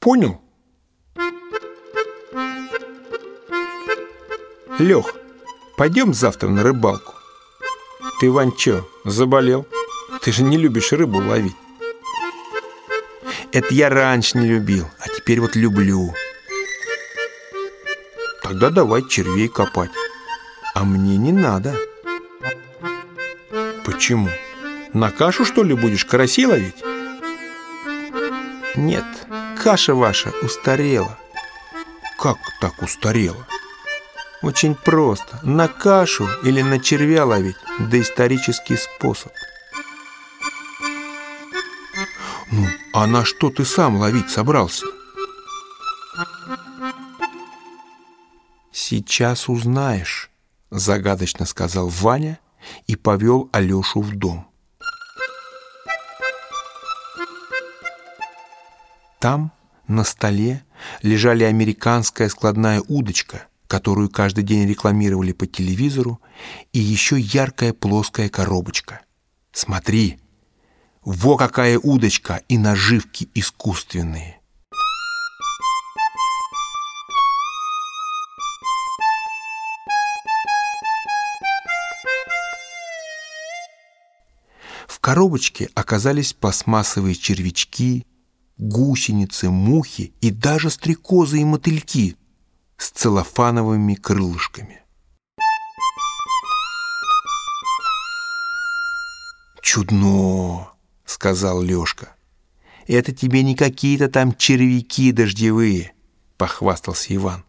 Понял? Лех, пойдем завтра на рыбалку. Ты, Вань, чё, заболел? Ты же не любишь рыбу ловить. Это я раньше не любил, а теперь вот люблю. Тогда давай червей копать. А мне не надо. Почему? На кашу, что ли, будешь карасей ловить? Нет, каша ваша устарела. Как так устарела? Очень просто. На кашу или на червя ловить – доисторический способ. Ну, а на что ты сам ловить собрался? Сейчас узнаешь, загадочно сказал Ваня и повел Алешу в дом. Там, на столе, лежали американская складная удочка, которую каждый день рекламировали по телевизору, и еще яркая плоская коробочка. Смотри, во какая удочка и наживки искусственные. В коробочке оказались пластмассовые червячки, гусеницы, мухи и даже стрекозы и мотыльки с целлофановыми крылышками. «Чудно!» — сказал Лёшка. «Это тебе не какие-то там червяки дождевые», — похвастался Иван.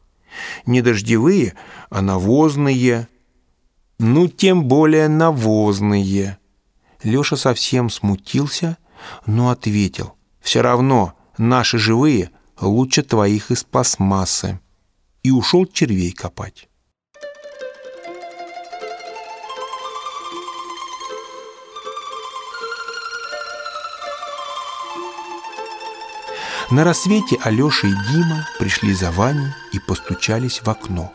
«Не дождевые, а навозные». «Ну, тем более навозные». Лёша совсем смутился, но ответил. «Все равно наши живые лучше твоих из пластмассы». И ушел червей копать. На рассвете Алеша и Дима пришли за Ваней и постучались в окно.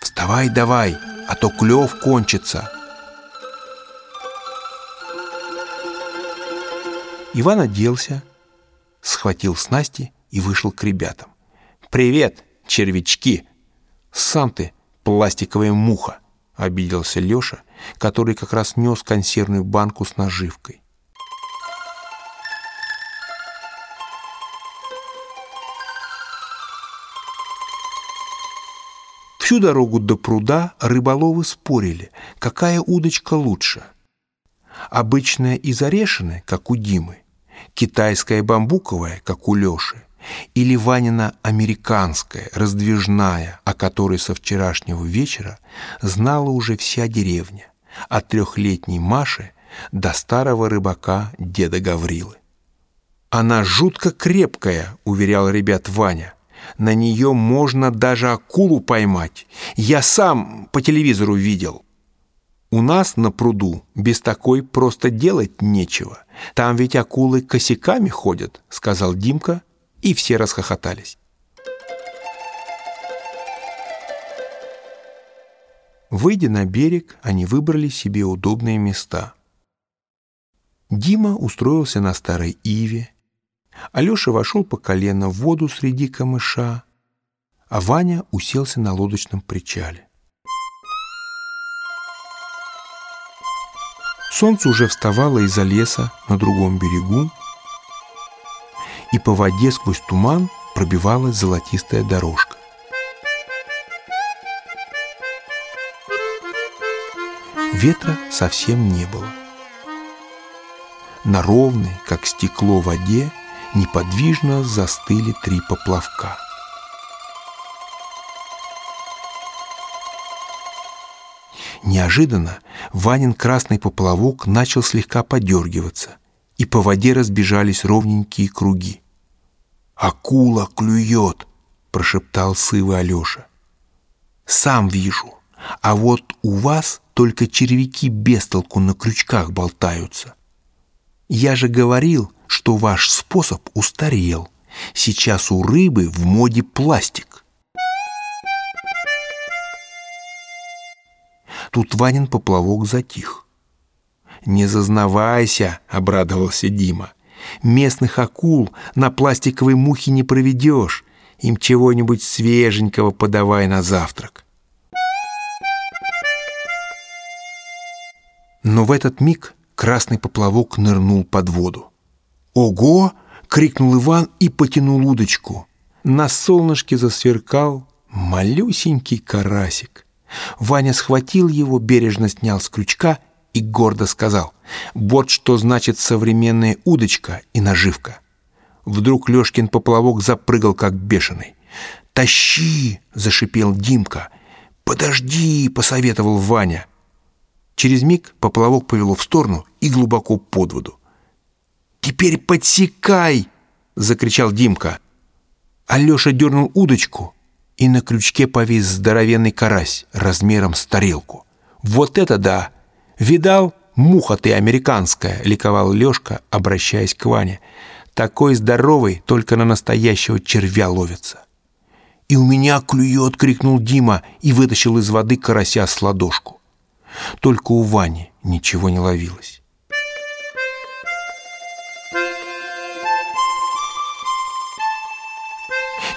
«Вставай давай, а то клев кончится!» Иван оделся, схватил снасти и вышел к ребятам. «Привет, червячки!» «Сам ты, пластиковая муха!» — обиделся Леша, который как раз нес консервную банку с наживкой. Всю дорогу до пруда рыболовы спорили, какая удочка лучше. Обычная из орешины, как у Димы, китайская бамбуковая, как у Леши, или Ванина американская, раздвижная, о которой со вчерашнего вечера знала уже вся деревня, от трехлетней Маши до старого рыбака деда Гаврилы. «Она жутко крепкая», — уверял ребят Ваня на нее можно даже акулу поймать. Я сам по телевизору видел. У нас на пруду без такой просто делать нечего. Там ведь акулы косяками ходят, сказал Димка, и все расхохотались. Выйдя на берег, они выбрали себе удобные места. Дима устроился на старой иве, Алеша вошел по колено в воду среди камыша, а Ваня уселся на лодочном причале. Солнце уже вставало из-за леса на другом берегу, и по воде сквозь туман пробивалась золотистая дорожка. Ветра совсем не было. На ровной, как стекло, воде неподвижно застыли три поплавка. Неожиданно Ванин красный поплавок начал слегка подергиваться, и по воде разбежались ровненькие круги. «Акула клюет!» – прошептал сывый Алеша. «Сам вижу, а вот у вас только червяки без толку на крючках болтаются. Я же говорил, что ваш способ устарел. Сейчас у рыбы в моде пластик. Тут Ванин поплавок затих. «Не зазнавайся», — обрадовался Дима. Местных акул на пластиковой мухе не проведешь. Им чего-нибудь свеженького подавай на завтрак. Но в этот миг красный поплавок нырнул под воду. «Ого!» — крикнул Иван и потянул удочку. На солнышке засверкал малюсенький карасик. Ваня схватил его, бережно снял с крючка и гордо сказал, «Вот что значит современная удочка и наживка». Вдруг Лёшкин поплавок запрыгал, как бешеный. «Тащи!» — зашипел Димка. «Подожди!» — посоветовал Ваня. Через миг поплавок повело в сторону и глубоко под воду. «Теперь подсекай!» — закричал Димка. Алёша дернул удочку, и на крючке повис здоровенный карась размером с тарелку. «Вот это да! Видал? Муха ты американская!» — ликовал Лёшка, обращаясь к Ване. «Такой здоровый только на настоящего червя ловится». «И у меня клюет!» — крикнул Дима и вытащил из воды карася с ладошку. Только у Вани ничего не ловилось.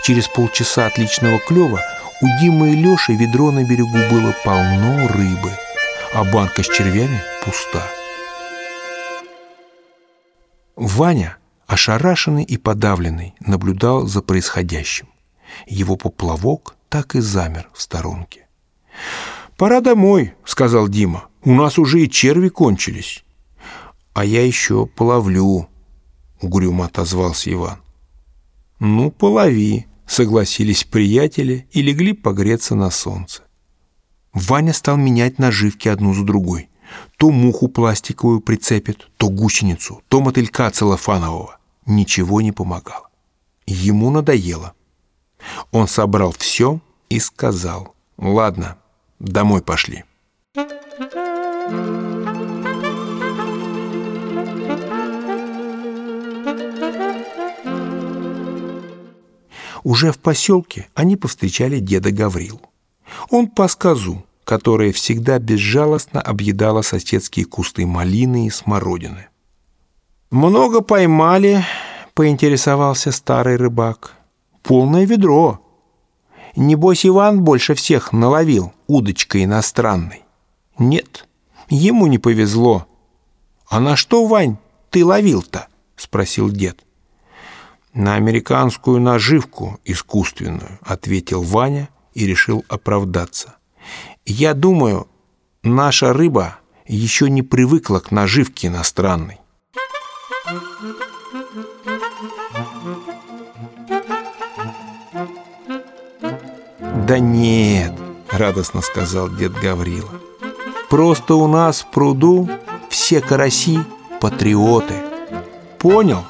Через полчаса отличного клёва у Димы и Лёши ведро на берегу было полно рыбы, а банка с червями пуста. Ваня, ошарашенный и подавленный, наблюдал за происходящим. Его поплавок так и замер в сторонке. «Пора домой», — сказал Дима. «У нас уже и черви кончились». «А я еще половлю», — угрюмо отозвался Иван. «Ну, полови», — согласились приятели и легли погреться на солнце. Ваня стал менять наживки одну за другой. То муху пластиковую прицепит, то гусеницу, то мотылька целлофанового. Ничего не помогало. Ему надоело. Он собрал все и сказал, «Ладно, Домой пошли. Уже в поселке они повстречали деда Гаврилу. Он пас козу, которая всегда безжалостно объедала соседские кусты малины и смородины. «Много поймали», — поинтересовался старый рыбак. «Полное ведро», Небось, Иван больше всех наловил удочкой иностранной. Нет, ему не повезло. А на что, Вань, ты ловил-то? Спросил дед. На американскую наживку искусственную, ответил Ваня и решил оправдаться. Я думаю, наша рыба еще не привыкла к наживке иностранной. «Да нет», — радостно сказал дед Гаврила. «Просто у нас в пруду все караси — патриоты. Понял?»